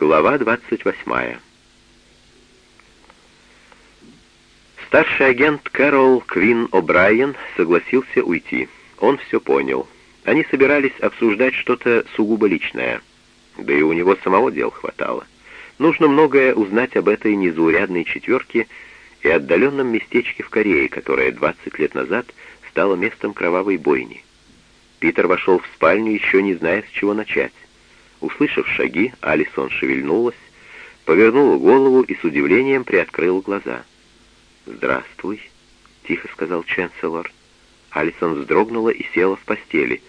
Глава 28. Старший агент Кэрол Квин О'Брайен согласился уйти. Он все понял. Они собирались обсуждать что-то сугубо личное. Да и у него самого дел хватало. Нужно многое узнать об этой незаурядной четверке и отдаленном местечке в Корее, которое 20 лет назад стало местом кровавой бойни. Питер вошел в спальню, еще не зная, с чего начать. Услышав шаги, Алисон шевельнулась, повернула голову и с удивлением приоткрыла глаза. «Здравствуй», — тихо сказал Ченселор. Алисон вздрогнула и села в постели.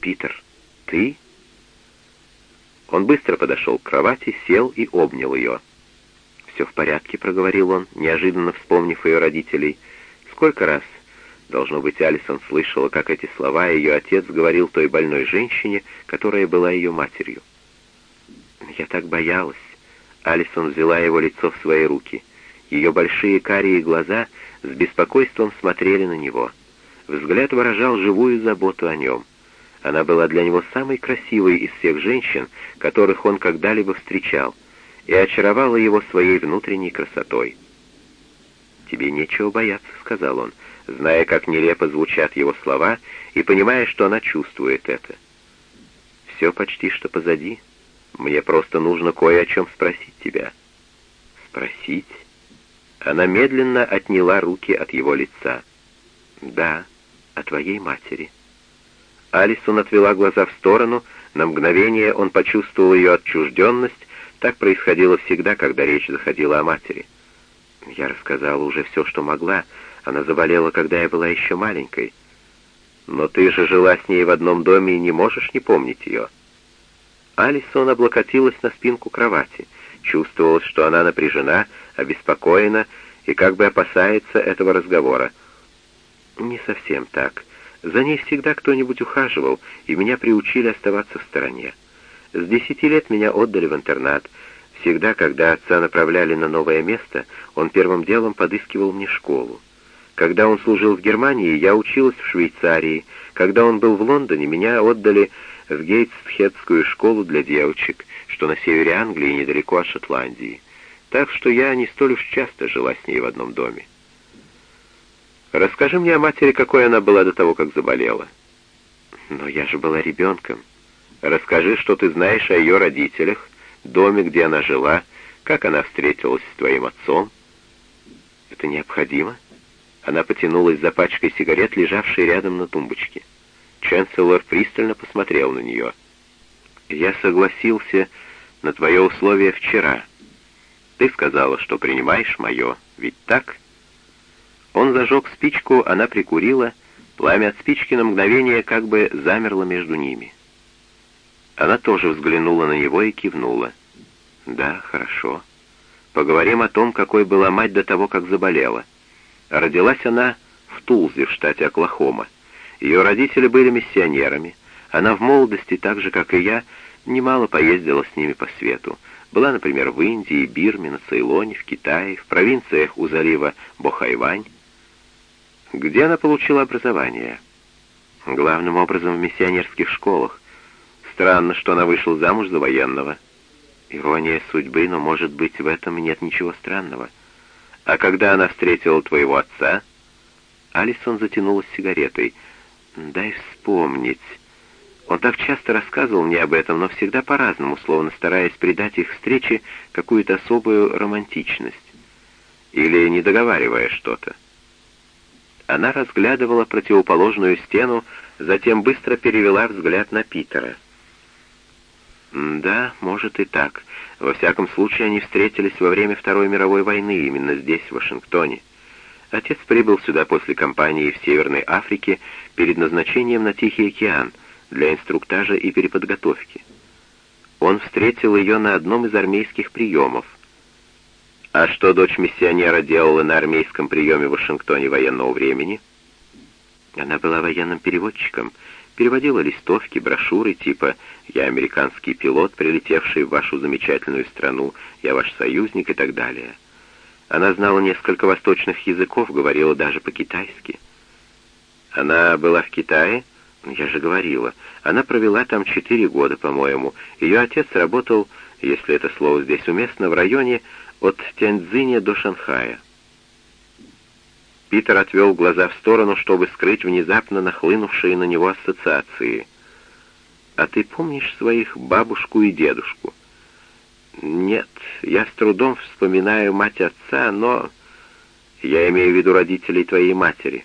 «Питер, ты?» Он быстро подошел к кровати, сел и обнял ее. «Все в порядке», — проговорил он, неожиданно вспомнив ее родителей. «Сколько раз Должно быть, Алисон слышала, как эти слова ее отец говорил той больной женщине, которая была ее матерью. «Я так боялась». Алисон взяла его лицо в свои руки. Ее большие карие глаза с беспокойством смотрели на него. Взгляд выражал живую заботу о нем. Она была для него самой красивой из всех женщин, которых он когда-либо встречал, и очаровала его своей внутренней красотой. «Тебе нечего бояться», — сказал он зная, как нелепо звучат его слова, и понимая, что она чувствует это. «Все почти что позади. Мне просто нужно кое о чем спросить тебя». «Спросить?» Она медленно отняла руки от его лица. «Да, о твоей матери». Алисон отвела глаза в сторону, на мгновение он почувствовал ее отчужденность, так происходило всегда, когда речь заходила о матери. Я рассказала уже все, что могла, она заболела, когда я была еще маленькой. Но ты же жила с ней в одном доме и не можешь не помнить ее. Алисон облокотилась на спинку кровати. Чувствовалось, что она напряжена, обеспокоена и как бы опасается этого разговора. Не совсем так. За ней всегда кто-нибудь ухаживал, и меня приучили оставаться в стороне. С десяти лет меня отдали в интернат. Всегда, когда отца направляли на новое место, он первым делом подыскивал мне школу. Когда он служил в Германии, я училась в Швейцарии. Когда он был в Лондоне, меня отдали в Гейтсхедскую школу для девочек, что на севере Англии, недалеко от Шотландии. Так что я не столь уж часто жила с ней в одном доме. Расскажи мне о матери, какой она была до того, как заболела. Но я же была ребенком. Расскажи, что ты знаешь о ее родителях, доме, где она жила, как она встретилась с твоим отцом. Это необходимо? Она потянулась за пачкой сигарет, лежавшей рядом на тумбочке. Ченселор пристально посмотрел на нее. «Я согласился на твое условие вчера. Ты сказала, что принимаешь мое, ведь так?» Он зажег спичку, она прикурила, пламя от спички на мгновение как бы замерло между ними. Она тоже взглянула на него и кивнула. «Да, хорошо. Поговорим о том, какой была мать до того, как заболела. Родилась она в Тулзе, в штате Оклахома. Ее родители были миссионерами. Она в молодости, так же, как и я, немало поездила с ними по свету. Была, например, в Индии, Бирме, на Цейлоне, в Китае, в провинциях у залива Бохайвань. Где она получила образование? Главным образом в миссионерских школах. Странно, что она вышла замуж за военного. Ирония судьбы, но, может быть, в этом нет ничего странного. — «А когда она встретила твоего отца?» Алисон затянулась сигаретой. «Дай вспомнить. Он так часто рассказывал мне об этом, но всегда по-разному, словно стараясь придать их встрече какую-то особую романтичность. Или не договаривая что-то. Она разглядывала противоположную стену, затем быстро перевела взгляд на Питера. «Да, может и так. Во всяком случае, они встретились во время Второй мировой войны, именно здесь, в Вашингтоне. Отец прибыл сюда после кампании в Северной Африке перед назначением на Тихий океан для инструктажа и переподготовки. Он встретил ее на одном из армейских приемов. А что дочь миссионера делала на армейском приеме в Вашингтоне военного времени? Она была военным переводчиком — переводила листовки, брошюры типа «Я американский пилот, прилетевший в вашу замечательную страну, я ваш союзник» и так далее. Она знала несколько восточных языков, говорила даже по-китайски. Она была в Китае? Я же говорила. Она провела там четыре года, по-моему. Ее отец работал если это слово здесь уместно, в районе от Тяньцзиня до Шанхая. Питер отвел глаза в сторону, чтобы скрыть внезапно нахлынувшие на него ассоциации. «А ты помнишь своих бабушку и дедушку?» «Нет, я с трудом вспоминаю мать отца, но...» «Я имею в виду родителей твоей матери».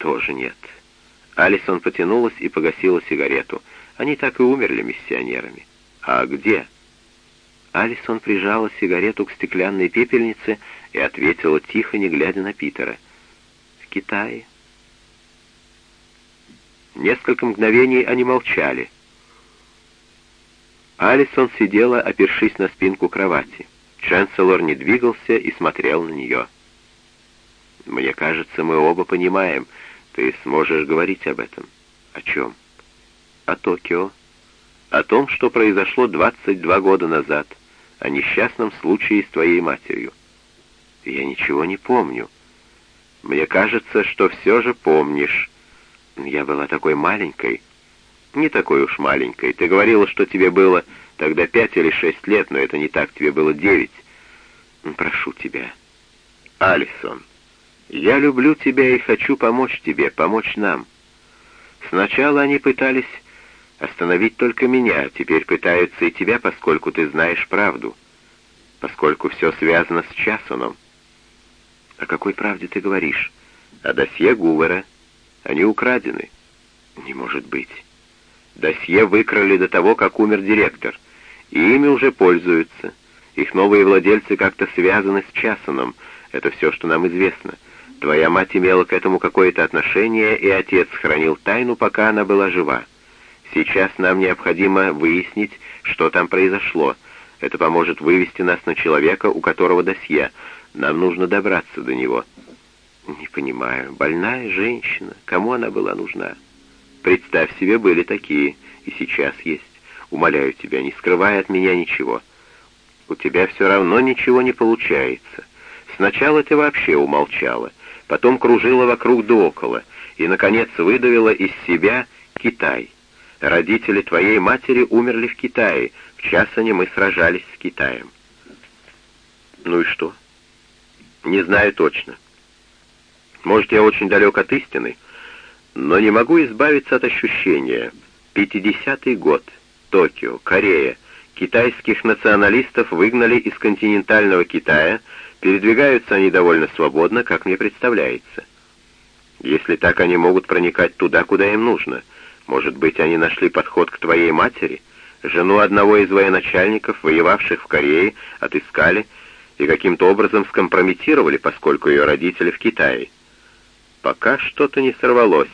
«Тоже нет». Алисон потянулась и погасила сигарету. Они так и умерли миссионерами. «А где?» Алисон прижала сигарету к стеклянной пепельнице и ответила тихо, не глядя на Питера — Китае. Несколько мгновений они молчали. Алисон сидела, опершись на спинку кровати. Чанселор не двигался и смотрел на нее. «Мне кажется, мы оба понимаем. Ты сможешь говорить об этом». «О чем?» «О Токио. О том, что произошло 22 года назад. О несчастном случае с твоей матерью». «Я ничего не помню». Мне кажется, что все же помнишь. Я была такой маленькой. Не такой уж маленькой. Ты говорила, что тебе было тогда пять или шесть лет, но это не так, тебе было девять. Прошу тебя. Алисон, я люблю тебя и хочу помочь тебе, помочь нам. Сначала они пытались остановить только меня, а теперь пытаются и тебя, поскольку ты знаешь правду, поскольку все связано с Часоном. «О какой правде ты говоришь?» «О досье Гувера. Они украдены». «Не может быть». «Досье выкрали до того, как умер директор, и ими уже пользуются. Их новые владельцы как-то связаны с Часоном. Это все, что нам известно. Твоя мать имела к этому какое-то отношение, и отец хранил тайну, пока она была жива. Сейчас нам необходимо выяснить, что там произошло. Это поможет вывести нас на человека, у которого досье. Нам нужно добраться до него». «Не понимаю. Больная женщина. Кому она была нужна?» «Представь себе, были такие. И сейчас есть. Умоляю тебя, не скрывай от меня ничего. У тебя все равно ничего не получается. Сначала ты вообще умолчала, потом кружила вокруг да около, и, наконец, выдавила из себя Китай. Родители твоей матери умерли в Китае. В Часане мы сражались с Китаем». «Ну и что?» Не знаю точно. Может, я очень далек от истины, но не могу избавиться от ощущения. 50-й год, Токио, Корея, китайских националистов выгнали из континентального Китая, передвигаются они довольно свободно, как мне представляется. Если так, они могут проникать туда, куда им нужно. Может быть, они нашли подход к твоей матери? Жену одного из военачальников, воевавших в Корее, отыскали и каким-то образом скомпрометировали, поскольку ее родители в Китае. Пока что-то не сорвалось.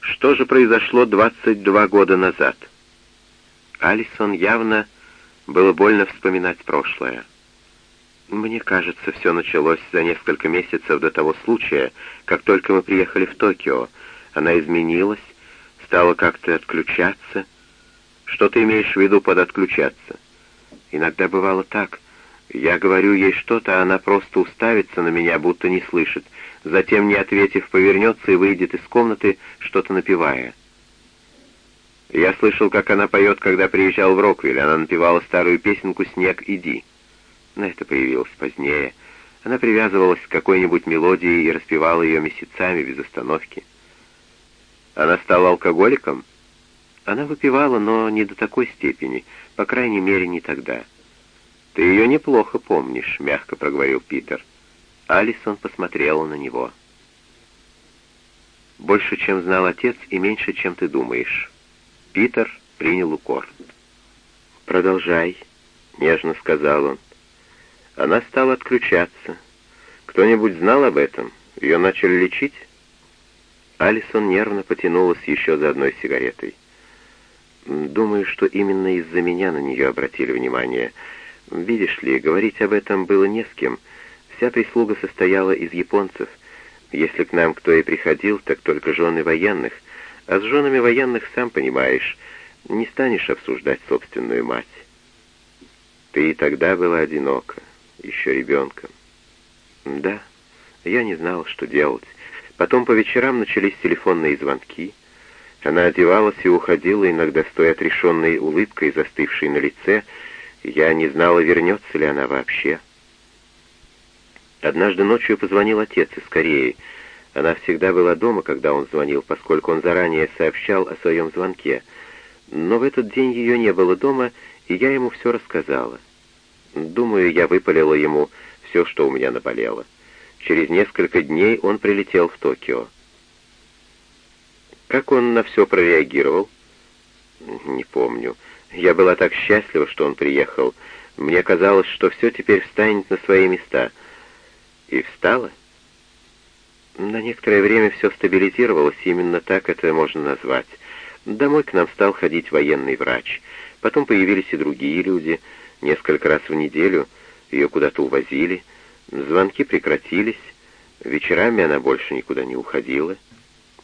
Что же произошло 22 года назад? Алисон явно было больно вспоминать прошлое. Мне кажется, все началось за несколько месяцев до того случая, как только мы приехали в Токио. Она изменилась, стала как-то отключаться. Что ты имеешь в виду под отключаться? Иногда бывало так. Я говорю ей что-то, а она просто уставится на меня, будто не слышит. Затем, не ответив, повернется и выйдет из комнаты, что-то напевая. Я слышал, как она поет, когда приезжал в Роквиль. Она напевала старую песенку «Снег, иди». Но это появилось позднее. Она привязывалась к какой-нибудь мелодии и распевала ее месяцами без остановки. Она стала алкоголиком? Она выпивала, но не до такой степени, по крайней мере, не тогда. «Ты ее неплохо помнишь», — мягко проговорил Питер. Алисон посмотрела на него. «Больше, чем знал отец, и меньше, чем ты думаешь». Питер принял укор. «Продолжай», — нежно сказал он. Она стала отключаться. Кто-нибудь знал об этом? Ее начали лечить? Алисон нервно потянулась еще за одной сигаретой. «Думаю, что именно из-за меня на нее обратили внимание. Видишь ли, говорить об этом было не с кем. Вся прислуга состояла из японцев. Если к нам кто и приходил, так только жены военных. А с женами военных, сам понимаешь, не станешь обсуждать собственную мать. Ты и тогда была одинока, еще ребенком. Да, я не знала, что делать. Потом по вечерам начались телефонные звонки. Она одевалась и уходила, иногда с той отрешенной улыбкой, застывшей на лице, Я не знала, вернется ли она вообще. Однажды ночью позвонил отец из Кореи. Она всегда была дома, когда он звонил, поскольку он заранее сообщал о своем звонке. Но в этот день ее не было дома, и я ему все рассказала. Думаю, я выпалила ему все, что у меня наболело. Через несколько дней он прилетел в Токио. Как он на все прореагировал? Не помню. Я была так счастлива, что он приехал. Мне казалось, что все теперь встанет на свои места. И встало? На некоторое время все стабилизировалось, именно так это можно назвать. Домой к нам стал ходить военный врач. Потом появились и другие люди. Несколько раз в неделю ее куда-то увозили. Звонки прекратились. Вечерами она больше никуда не уходила.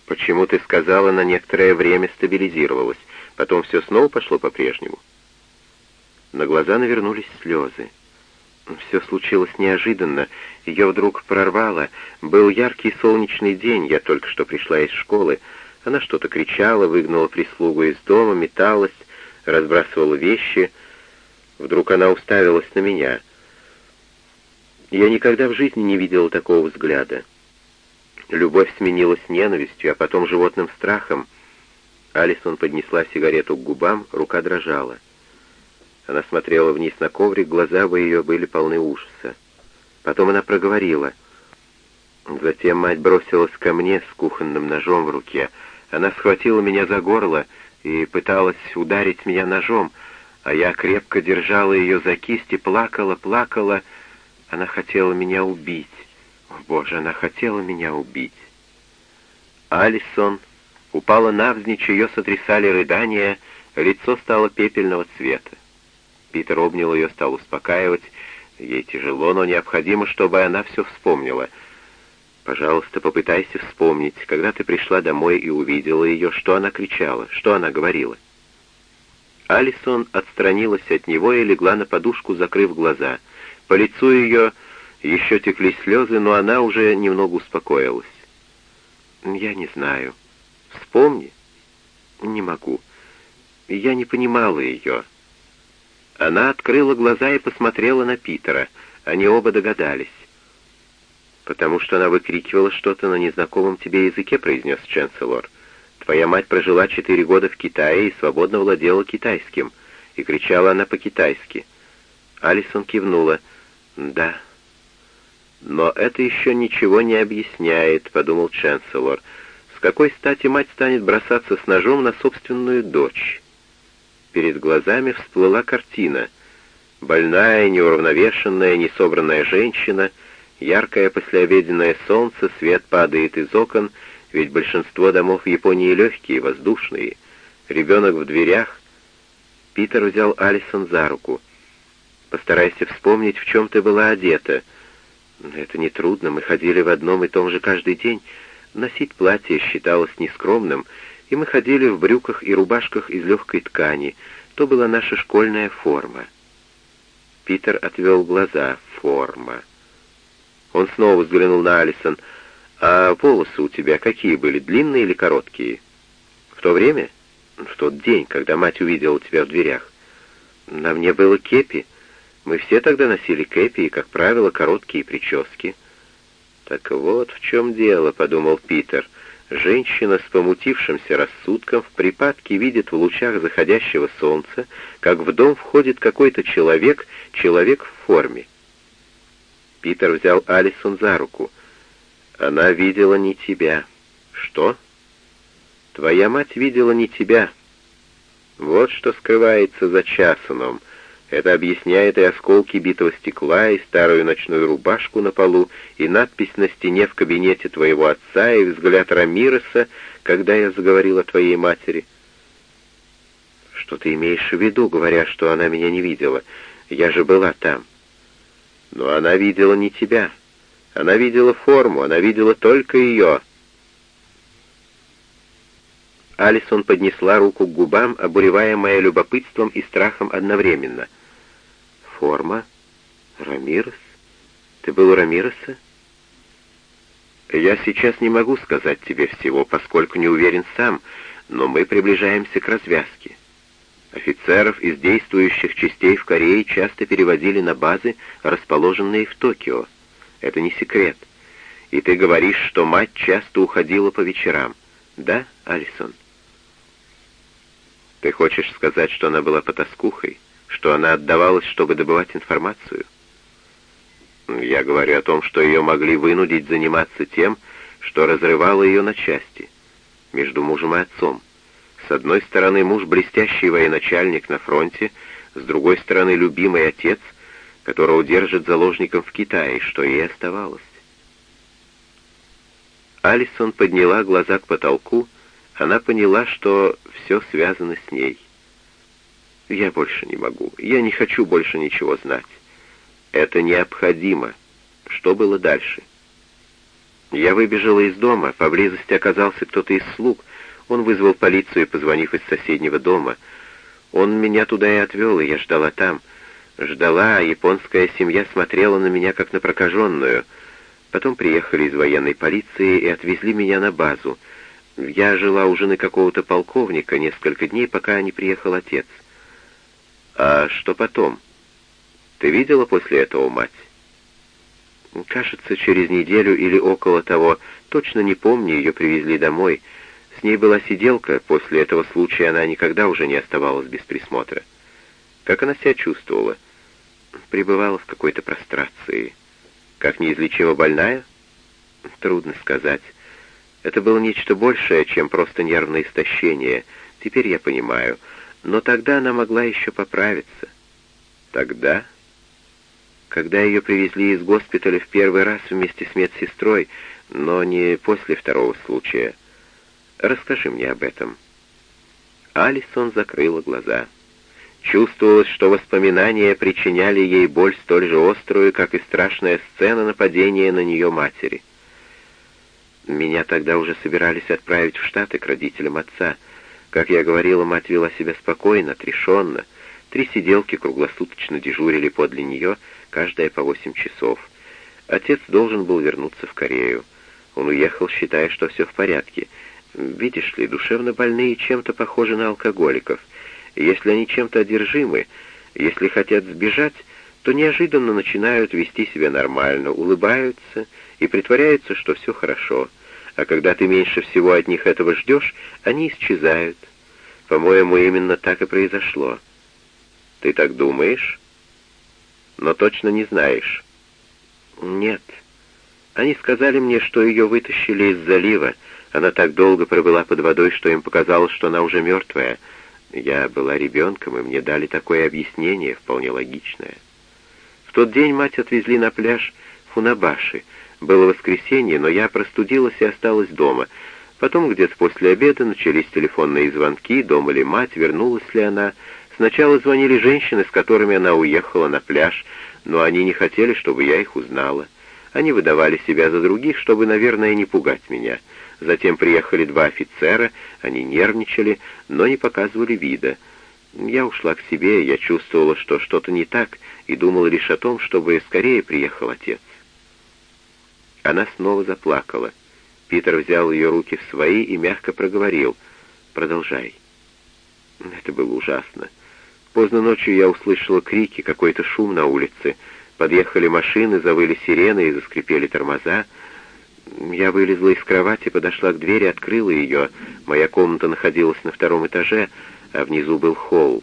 «Почему ты сказала, на некоторое время стабилизировалась? Потом все снова пошло по-прежнему?» На глаза навернулись слезы. Все случилось неожиданно. Ее вдруг прорвало. Был яркий солнечный день, я только что пришла из школы. Она что-то кричала, выгнала прислугу из дома, металась, разбрасывала вещи. Вдруг она уставилась на меня. Я никогда в жизни не видела такого взгляда. Любовь сменилась ненавистью, а потом животным страхом. Алисон поднесла сигарету к губам, рука дрожала. Она смотрела вниз на коврик, глаза у ее были полны ужаса. Потом она проговорила. Затем мать бросилась ко мне с кухонным ножом в руке. Она схватила меня за горло и пыталась ударить меня ножом, а я крепко держала ее за кисть и плакала, плакала. Она хотела меня убить. О, Боже, она хотела меня убить. Алисон упала навзничь, ее сотрясали рыдания, лицо стало пепельного цвета. Питер обнял ее, стал успокаивать. Ей тяжело, но необходимо, чтобы она все вспомнила. «Пожалуйста, попытайся вспомнить, когда ты пришла домой и увидела ее, что она кричала, что она говорила». Алисон отстранилась от него и легла на подушку, закрыв глаза. По лицу ее еще текли слезы, но она уже немного успокоилась. «Я не знаю. Вспомни?» «Не могу. Я не понимала ее». Она открыла глаза и посмотрела на Питера. Они оба догадались. «Потому что она выкрикивала что-то на незнакомом тебе языке», — произнес Ченселор. «Твоя мать прожила четыре года в Китае и свободно владела китайским». И кричала она по-китайски. Алисон кивнула. «Да». «Но это еще ничего не объясняет», — подумал Ченселор. «С какой стати мать станет бросаться с ножом на собственную дочь?» Перед глазами всплыла картина. Больная, неуравновешенная, несобранная женщина, яркое послеобеденное солнце, свет падает из окон, ведь большинство домов в Японии легкие, воздушные. Ребенок в дверях. Питер взял Алисон за руку. «Постарайся вспомнить, в чем ты была одета», это нетрудно, мы ходили в одном и том же каждый день. Носить платье считалось нескромным, и мы ходили в брюках и рубашках из легкой ткани. То была наша школьная форма. Питер отвел глаза. Форма. Он снова взглянул на Алисон. «А волосы у тебя какие были, длинные или короткие?» «В то время?» «В тот день, когда мать увидела тебя в дверях». «На мне было кепи». Мы все тогда носили кэпи и, как правило, короткие прически. «Так вот в чем дело», — подумал Питер. Женщина с помутившимся рассудком в припадке видит в лучах заходящего солнца, как в дом входит какой-то человек, человек в форме. Питер взял Алисон за руку. «Она видела не тебя». «Что?» «Твоя мать видела не тебя». «Вот что скрывается за Часуном», — это объясняет и осколки битого стекла, и старую ночную рубашку на полу, и надпись на стене в кабинете твоего отца, и взгляд Рамиреса, когда я заговорил о твоей матери. Что ты имеешь в виду, говоря, что она меня не видела? Я же была там. Но она видела не тебя. Она видела форму, она видела только ее. Алисон поднесла руку к губам, обуреваемая любопытством и страхом одновременно — форма? Рамирес? Ты был у Рамиреса? Я сейчас не могу сказать тебе всего, поскольку не уверен сам, но мы приближаемся к развязке. Офицеров из действующих частей в Корее часто перевозили на базы, расположенные в Токио. Это не секрет. И ты говоришь, что мать часто уходила по вечерам. Да, Алисон? Ты хочешь сказать, что она была потаскухой? Что она отдавалась, чтобы добывать информацию? Я говорю о том, что ее могли вынудить заниматься тем, что разрывало ее на части, между мужем и отцом. С одной стороны, муж блестящий военачальник на фронте, с другой стороны, любимый отец, которого держит заложником в Китае, что ей оставалось. Алисон подняла глаза к потолку, она поняла, что все связано с ней. «Я больше не могу. Я не хочу больше ничего знать. Это необходимо. Что было дальше?» Я выбежала из дома, поблизости оказался кто-то из слуг. Он вызвал полицию, позвонив из соседнего дома. Он меня туда и отвел, и я ждала там. Ждала, а японская семья смотрела на меня, как на прокаженную — Потом приехали из военной полиции и отвезли меня на базу. Я жила у жены какого-то полковника несколько дней, пока не приехал отец. А что потом? Ты видела после этого мать? Кажется, через неделю или около того, точно не помню, ее привезли домой. С ней была сиделка, после этого случая она никогда уже не оставалась без присмотра. Как она себя чувствовала? Пребывала в какой-то прострации. Как неизлечимо больная? Трудно сказать. Это было нечто большее, чем просто нервное истощение. Теперь я понимаю. Но тогда она могла еще поправиться. Тогда? Когда ее привезли из госпиталя в первый раз вместе с медсестрой, но не после второго случая. Расскажи мне об этом. Алисон закрыла глаза. Чувствовалось, что воспоминания причиняли ей боль столь же острую, как и страшная сцена нападения на нее матери. Меня тогда уже собирались отправить в Штаты к родителям отца. Как я говорила, мать вела себя спокойно, отрешенно. Три сиделки круглосуточно дежурили подле нее, каждая по восемь часов. Отец должен был вернуться в Корею. Он уехал, считая, что все в порядке. Видишь ли, душевно больные чем-то похожи на алкоголиков — если они чем-то одержимы, если хотят сбежать, то неожиданно начинают вести себя нормально, улыбаются и притворяются, что все хорошо. А когда ты меньше всего от них этого ждешь, они исчезают. По-моему, именно так и произошло. Ты так думаешь? Но точно не знаешь. Нет. Они сказали мне, что ее вытащили из залива. Она так долго пробыла под водой, что им показалось, что она уже мертвая. Я была ребенком, и мне дали такое объяснение, вполне логичное. В тот день мать отвезли на пляж Фунабаши. Было воскресенье, но я простудилась и осталась дома. Потом где-то после обеда начались телефонные звонки, дома ли мать, вернулась ли она. Сначала звонили женщины, с которыми она уехала на пляж, но они не хотели, чтобы я их узнала. Они выдавали себя за других, чтобы, наверное, не пугать меня. Затем приехали два офицера, они нервничали, но не показывали вида. Я ушла к себе, я чувствовала, что что-то не так, и думала лишь о том, чтобы скорее приехал отец. Она снова заплакала. Питер взял ее руки в свои и мягко проговорил. «Продолжай». Это было ужасно. Поздно ночью я услышала крики, какой-то шум на улице. Подъехали машины, завыли сирены и заскрипели тормоза. Я вылезла из кровати, подошла к двери, открыла ее. Моя комната находилась на втором этаже, а внизу был холл.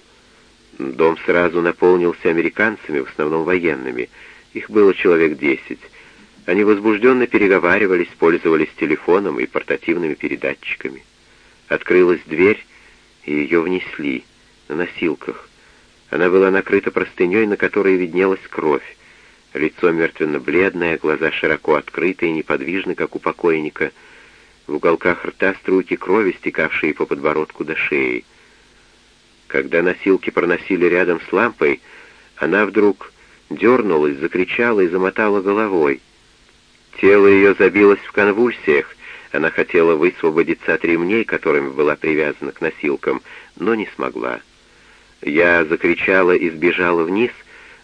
Дом сразу наполнился американцами, в основном военными. Их было человек десять. Они возбужденно переговаривались, пользовались телефоном и портативными передатчиками. Открылась дверь, и ее внесли на носилках. Она была накрыта простыней, на которой виднелась кровь. Лицо мертвенно-бледное, глаза широко открыты и неподвижны, как у покойника. В уголках рта струйки крови, стекавшие по подбородку до шеи. Когда носилки проносили рядом с лампой, она вдруг дернулась, закричала и замотала головой. Тело ее забилось в конвульсиях, она хотела высвободиться от ремней, которыми была привязана к носилкам, но не смогла. Я закричала и сбежала вниз,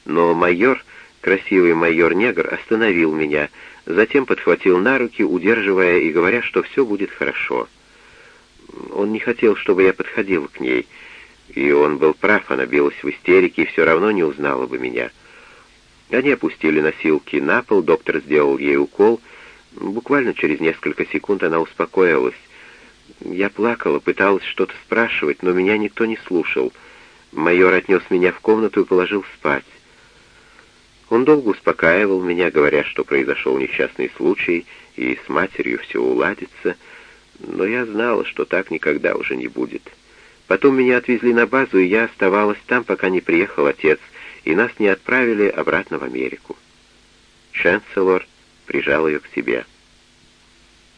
но майор Красивый майор-негр остановил меня, затем подхватил на руки, удерживая и говоря, что все будет хорошо. Он не хотел, чтобы я подходил к ней. И он был прав, она билась в истерике и все равно не узнала бы меня. Они опустили носилки на пол, доктор сделал ей укол. Буквально через несколько секунд она успокоилась. Я плакала, пыталась что-то спрашивать, но меня никто не слушал. Майор отнес меня в комнату и положил спать. Он долго успокаивал меня, говоря, что произошел несчастный случай, и с матерью все уладится, но я знала, что так никогда уже не будет. Потом меня отвезли на базу, и я оставалась там, пока не приехал отец, и нас не отправили обратно в Америку. Ченселор прижал ее к себе.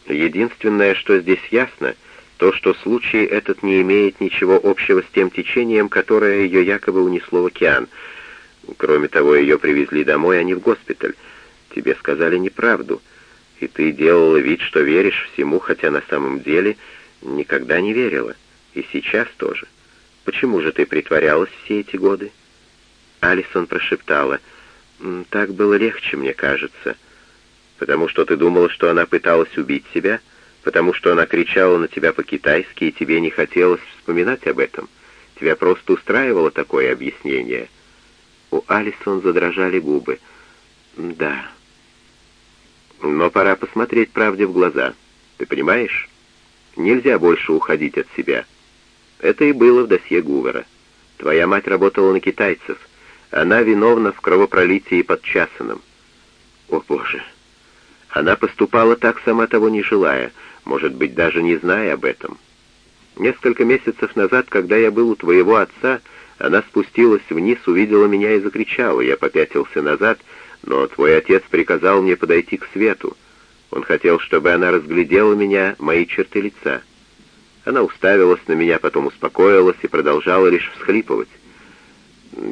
Единственное, что здесь ясно, то, что случай этот не имеет ничего общего с тем течением, которое ее якобы унесло в океан. Кроме того, ее привезли домой, а не в госпиталь. Тебе сказали неправду, и ты делала вид, что веришь всему, хотя на самом деле никогда не верила. И сейчас тоже. Почему же ты притворялась все эти годы?» Алисон прошептала. «Так было легче, мне кажется. Потому что ты думала, что она пыталась убить себя? Потому что она кричала на тебя по-китайски, и тебе не хотелось вспоминать об этом? Тебя просто устраивало такое объяснение?» У Алисон задрожали губы. «Да». «Но пора посмотреть правде в глаза. Ты понимаешь? Нельзя больше уходить от себя». Это и было в досье Гувера. Твоя мать работала на китайцев. Она виновна в кровопролитии под Часаном. О, Боже! Она поступала так, сама того не желая, может быть, даже не зная об этом. Несколько месяцев назад, когда я был у твоего отца, она спустилась вниз, увидела меня и закричала. Я попятился назад, но твой отец приказал мне подойти к свету. Он хотел, чтобы она разглядела меня, мои черты лица. Она уставилась на меня, потом успокоилась и продолжала лишь всхлипывать.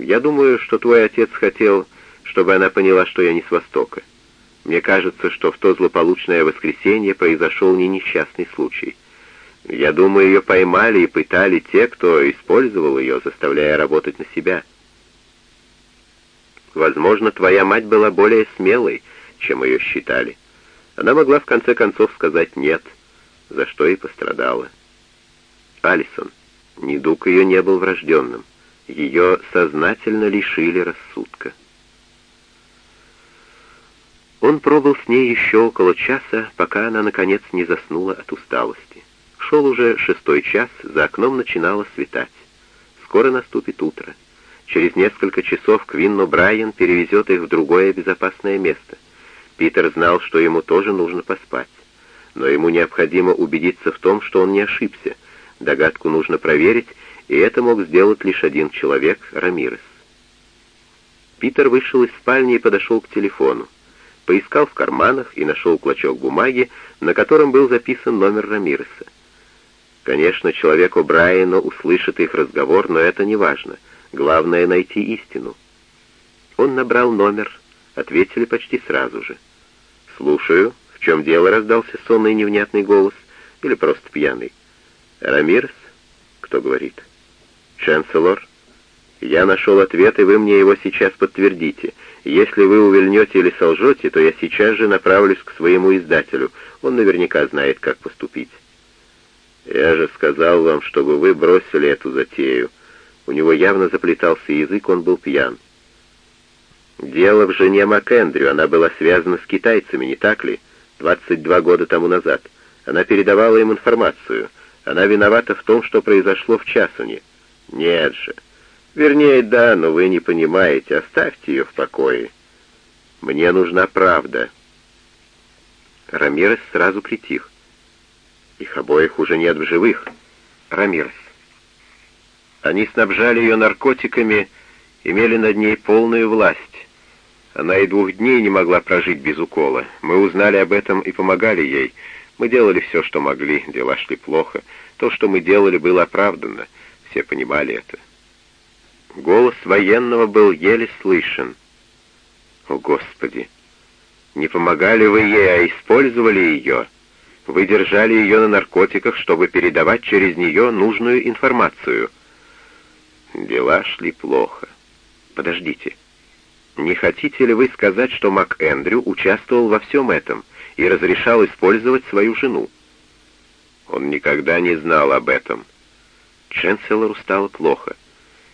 Я думаю, что твой отец хотел, чтобы она поняла, что я не с Востока. Мне кажется, что в то злополучное воскресенье произошел не несчастный случай. Я думаю, ее поймали и пытали те, кто использовал ее, заставляя работать на себя. Возможно, твоя мать была более смелой, чем ее считали. Она могла в конце концов сказать «нет», за что и пострадала. Алисон. Недуг ее не был врожденным. Ее сознательно лишили рассудка. Он пробыл с ней еще около часа, пока она, наконец, не заснула от усталости. Шел уже шестой час, за окном начинало светать. Скоро наступит утро. Через несколько часов Квинно Брайан перевезет их в другое безопасное место. Питер знал, что ему тоже нужно поспать. Но ему необходимо убедиться в том, что он не ошибся — Догадку нужно проверить, и это мог сделать лишь один человек — Рамирес. Питер вышел из спальни и подошел к телефону. Поискал в карманах и нашел клочок бумаги, на котором был записан номер Рамиреса. Конечно, человек О'Брайена услышит их разговор, но это не важно. Главное — найти истину. Он набрал номер, ответили почти сразу же. «Слушаю. В чем дело?» — раздался сонный невнятный голос. «Или просто пьяный?» Рамирс? Кто говорит? Ченселор? Я нашел ответ, и вы мне его сейчас подтвердите. Если вы увильнете или солжете, то я сейчас же направлюсь к своему издателю. Он наверняка знает, как поступить. Я же сказал вам, чтобы вы бросили эту затею. У него явно заплетался язык, он был пьян. Дело в жене МакЭндрю, она была связана с китайцами, не так ли? 22 года тому назад. Она передавала им информацию. Она виновата в том, что произошло в Часуне. Нет же. Вернее, да, но вы не понимаете. Оставьте ее в покое. Мне нужна правда. Рамирес сразу притих. Их обоих уже нет в живых. Рамирес. Они снабжали ее наркотиками, имели над ней полную власть. Она и двух дней не могла прожить без укола. Мы узнали об этом и помогали ей. Мы делали все, что могли, дела шли плохо. То, что мы делали, было оправдано. Все понимали это. Голос военного был еле слышен. О, Господи! Не помогали вы ей, а использовали ее. Вы держали ее на наркотиках, чтобы передавать через нее нужную информацию. Дела шли плохо. Подождите. Не хотите ли вы сказать, что Мак Эндрю участвовал во всем этом — и разрешал использовать свою жену. Он никогда не знал об этом. Ченселору стало плохо.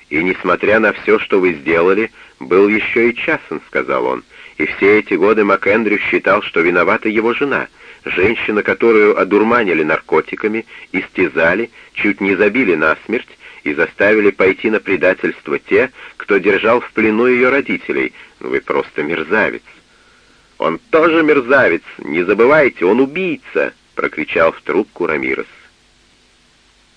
«И несмотря на все, что вы сделали, был еще и Часон», — сказал он. «И все эти годы МакЭндрю считал, что виновата его жена, женщина, которую одурманили наркотиками, истязали, чуть не забили насмерть и заставили пойти на предательство те, кто держал в плену ее родителей. Вы просто мерзавец». «Он тоже мерзавец! Не забывайте, он убийца!» — прокричал в трубку Рамирес.